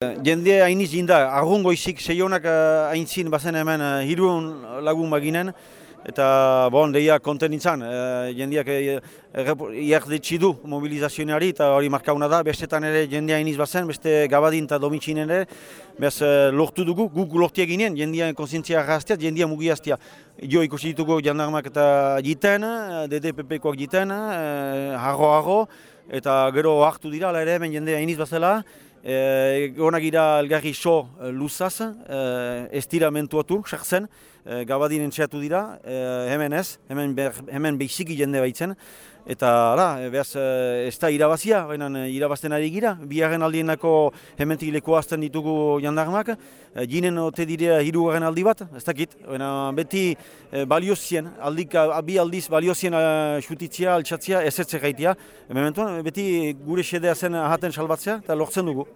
Jende hainiz jinda, argun goizik, seionak uh, aintzin bazen hemen uh, hirun lagun baginen, eta bon, deia konten nintzen, uh, jendeak uh, du mobilizazioari eta hori markauna da, bestetan ere jende hainiz bazen, beste gabadin eta domitxin ere, uh, lortu dugu, guk lortia ginen, jendean konsientzia gaztea, jendean mugiaztea. Jo ikusi ditugu jandarmak eta jiten, DDPP-koak jiten, harro-harro, eta gero hartu dira, ere hemen jende hainiz bazela, E, Gonak ira elgarri so e, luzaz, e, ez dira sartzen, e, gabadin entxeatu dira, e, hemen ez, hemen, ber, hemen behiziki jende baitzen, eta ala, e, behaz, ez da irabazia, baina irabazten ari gira, biharren aldienako hementik lekoazten ditugu jandarmak, e, ginen ote dire hirugarren aldi bat, ez dakit, baina beti e, baliozien, aldik, abi aldiz baliozien xutitzia, altxatzia, ez ez gaitia, beti gure xedea zen ahaten salbatzea, eta lortzen dugu.